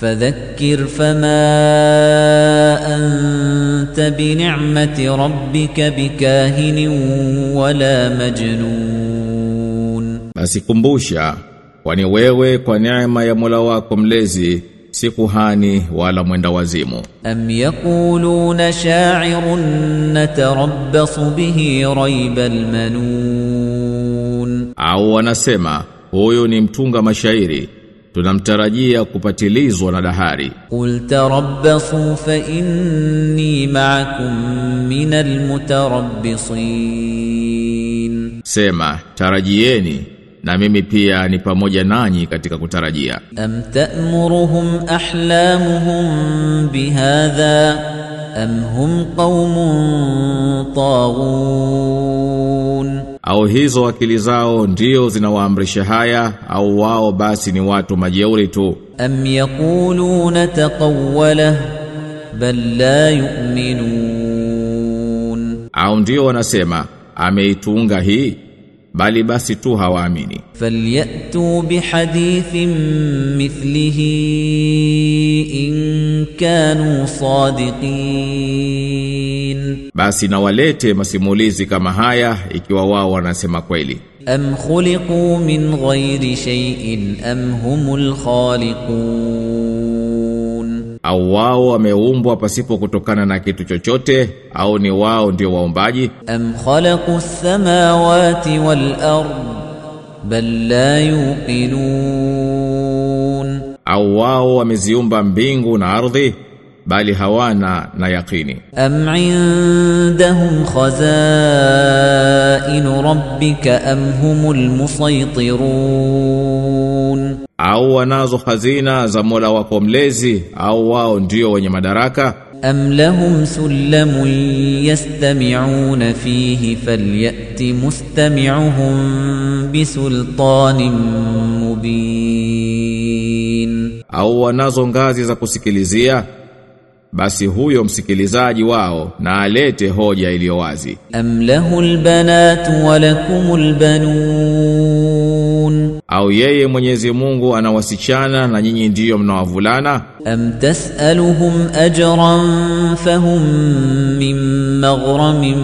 فذكر فما أنت بنعمة ربك بكاهن ولا مجنون. أسي كمبوشا واني ويوي ونعمة يا ملواكم مليزي سيكو هاني ولا مويند وزيمو أم يقولون شاعر نتربص به ريب المنون أو أنا سيما هو ينمتونغ مشايري tunamtarajia kupatilizwa na dahari. Qul tarabbasu fa inni ma'akum min almutarabbisin. sema tarajieni na mimi pia ni pamoja nanyi katika kutarajia. Am ta'muruhum ahlamuhum bihadha am hum qaumun taghun au hizo akili zao ndio zinawaamrisha haya au wao basi ni watu majeuri tu. Am yaquluna taqawwala bal la yu'minun. Au ndio wanasema ameitunga hii? bali basi tu hawaamini. Falyatu bihadithin mithlihi in kanu sadiqin. Basi nawalete masimulizi kama haya ikiwa wao wanasema kweli. Am khuliqu min ghairi shay'in am humul khaliqun au wao wameumbwa pasipo kutokana na kitu chochote au ni wao ndio waumbaji am khalaqu samawati wal ard bal la yuqinun. Au wao wameziumba mbingu na ardhi bali hawana na yaqini. Am indahum khazainu rabbika am humul musaytirun ya'lamun au wanazo hazina za Mola wako mlezi au wao ndio wenye madaraka? Am lahum sulamun yastami'una fihi falyati mustami'uhum bisultanin mubin. Au wanazo ngazi za kusikilizia? Basi huyo msikilizaji wao na alete hoja iliyo wazi. Am lahul banatu walakumul banun. البنون au yeye Mwenyezi Mungu ana wasichana na nyinyi ndiyo mnawavulana أم تسألهم أجرا فهم من مغرم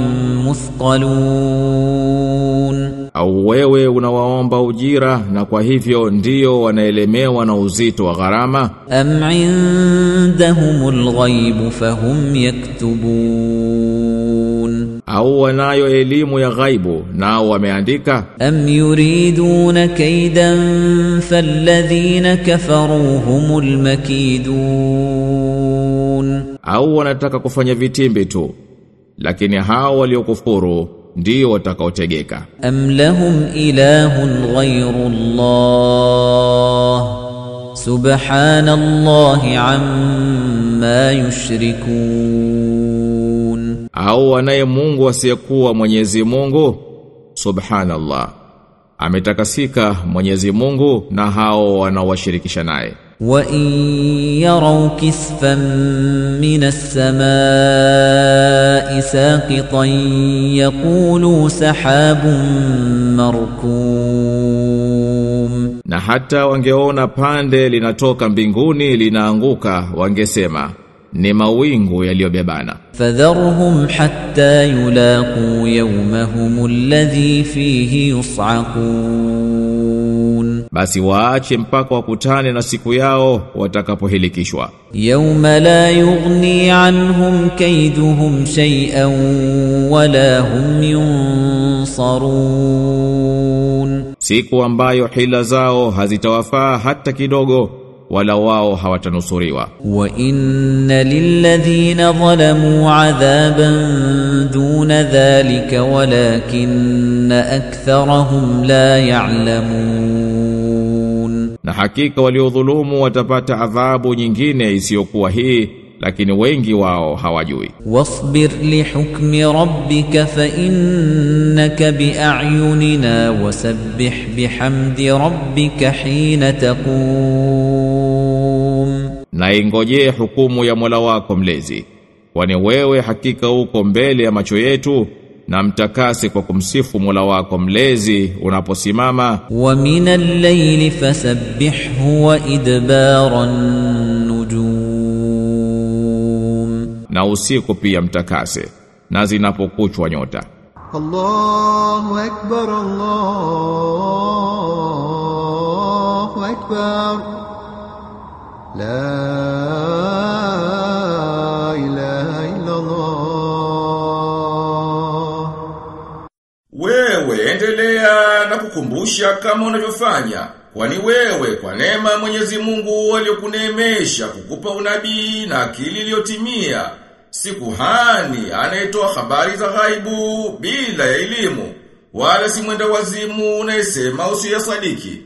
مثقلون au wewe unawaomba ujira na kwa hivyo ndiyo wanaelemewa na uzito wa gharama أم عندهم الغيب فهم يكتبون au wanayo elimu ya ghaibu nao wameandika am yuriduna kaidan falladhina kafaru humul makidun. au wanataka kufanya vitimbi tu lakini hao waliokufuru ndio watakaotegeka. Am lahum ilahun ghayru allah. Subhanallahi amma yushrikun au anaye Mungu asiyekuwa Mwenyezi Mungu? Subhanallah. Ametakasika Mwenyezi Mungu na hao wanaowashirikisha naye. Wa in yaraw kisfan min as-samaa'i saqitan yaqulu sahabun markum. Na hata wangeona pande linatoka mbinguni linaanguka wangesema ni mawingu yaliyobebana. Fadharhum hatta yulaqu yawmahum alladhi fihi yus'aqun, basi waache mpaka wakutane na siku yao watakapohilikishwa. Yawma la yughni anhum kayduhum shay'an wala hum yunsarun, siku ambayo hila zao hazitawafaa hata kidogo wala wao hawatanusuriwa وإن للذين ظلموا عذابا دون ذلك ولكن أكثرهم لا يعلمون na hakika waliodhulumu watapata adhabu nyingine isiyokuwa hii lakini wengi wao hawajui واصبر لحكم ربك فإنك بأعيننا وسبح بحمد ربك حين تقوم na ingojee hukumu ya Mola wako mlezi. Kwani wewe hakika uko mbele ya macho yetu na mtakase kwa kumsifu Mola wako mlezi unaposimama. Wa minal layli fasabbihu wa idbaran nujum na usiku pia mtakase na zinapokuchwa nyota. Allahu akbar Allahu akbar la. Wewe endelea na kukumbusha kama unavyofanya Kwani wewe kwa neema Mwenyezi Mungu aliyokuneemesha kukupa unabii na akili iliyotimia si kuhani anayetoa habari za ghaibu bila ya elimu wala si mwenda wazimu unayesema usiyasadiki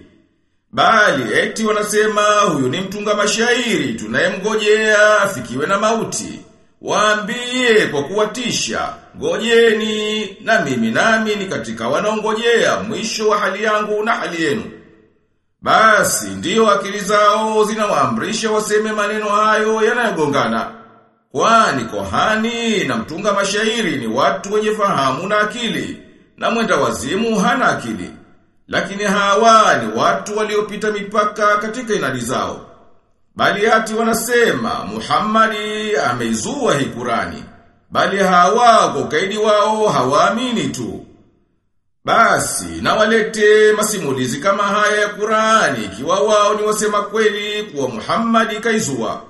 bali eti wanasema huyu ni mtunga mashairi tunayemgojea afikiwe na mauti Waambie kwa kuwatisha, ngojeni na mimi nami ni katika wanaongojea mwisho wa hali yangu na hali yenu. Basi ndiyo akili zao zinawaamrisha waseme maneno hayo yanayogongana. Kwani kohani na mtunga mashairi ni watu wenye fahamu na akili, na mwenda wazimu hana akili. Lakini hawa ni watu waliopita mipaka katika inadi zao. Bali hati wanasema Muhammadi ameizua hii Qurani. Bali hawa kwa ukaidi wao hawaamini tu. Basi na walete masimulizi kama haya ya Qurani ikiwa wao ni wasema kweli kuwa Muhammadi kaizua.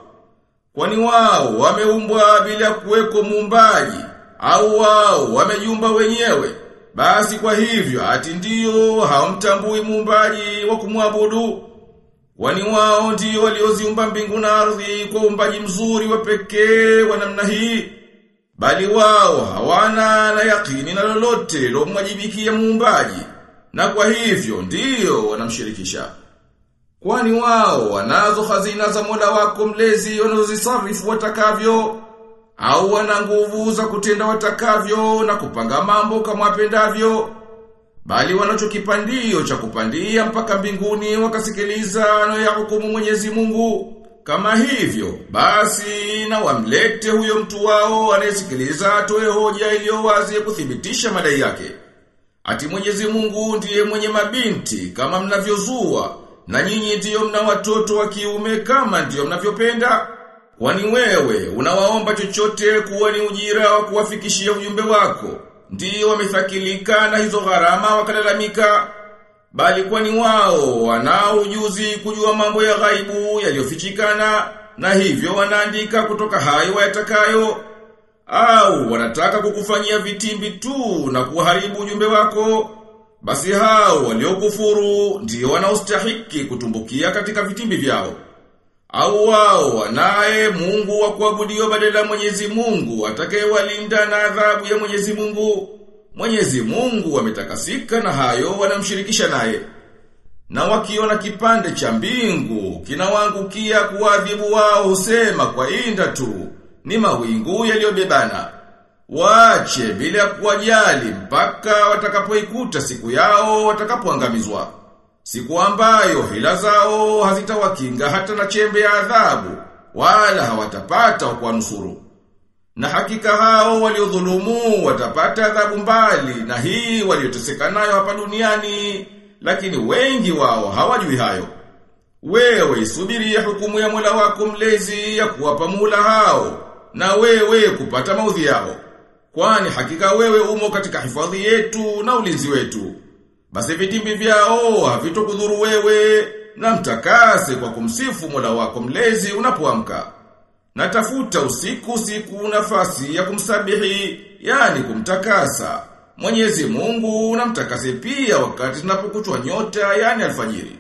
Kwani wao wameumbwa bila kuweko muumbaji au wao wamejiumba wenyewe. Basi kwa hivyo ati ndio haumtambui muumbaji wa kumwabudu. Kwani wao ndio walioziumba mbingu na ardhi kwa umbaji mzuri wa pekee wa namna hii. Bali wao hawana na yakini na lolote lomwajibikia muumbaji. Na kwa hivyo ndio wanamshirikisha. Kwani wao wanazo hazina za Mola wako mlezi wanazozisarifu watakavyo au wana nguvu za kutenda watakavyo na kupanga mambo kama wapendavyo bali wanachokipandio cha kupandia mpaka mbinguni wakasikiliza na ya hukumu Mwenyezi Mungu. Kama hivyo basi na wamlete huyo mtu wao anayesikiliza atoe hoja iliyo wazi ya kuthibitisha madai yake. Ati Mwenyezi Mungu ndiye mwenye mabinti kama mnavyozua na nyinyi ndiyo mna watoto wa kiume kama ndiyo mnavyopenda kwani wewe unawaomba chochote kuwa ni ujira wa kuwafikishia ujumbe wako? Ndio wamethakilika na hizo gharama wakalalamika. Bali kwani wao wanao ujuzi kujua mambo ya ghaibu yaliyofichikana na hivyo wanaandika kutoka hayo wayatakayo? Au wanataka kukufanyia vitimbi tu na kuharibu ujumbe wako? Basi hao waliokufuru ndio wanaostahiki kutumbukia katika vitimbi vyao au wao wanaye Mungu wa kuabudiwa badala Mwenyezi Mungu atakayewalinda na adhabu ya Mwenyezi Mungu. Mwenyezi Mungu ametakasika na hayo wanamshirikisha naye. Na wakiona kipande cha mbingu kinawaangukia kuadhibu wao husema kwa inda tu ni mawingu yaliyobebana. Waache bila kuwajali mpaka watakapoikuta siku yao watakapoangamizwa. Siku ambayo hila zao hazitawakinga hata na chembe ya adhabu, wala hawatapata kwa nusuru. Na hakika hao waliodhulumu watapata adhabu mbali na hii walioteseka nayo hapa duniani, lakini wengi wao hawajui hayo. Wewe isubirie hukumu ya Mola wako mlezi ya kuwapa mula hao, na wewe kupata maudhi yao. Kwani hakika wewe umo katika hifadhi yetu na ulinzi wetu. Basi vitimbi vyao havitokudhuru wewe na mtakase kwa kumsifu Mola wako mlezi unapoamka. Na tafuta usiku siku nafasi ya kumsabihi, yani kumtakasa. Mwenyezi Mungu na mtakase pia wakati tunapokuchwa nyota, yani alfajiri.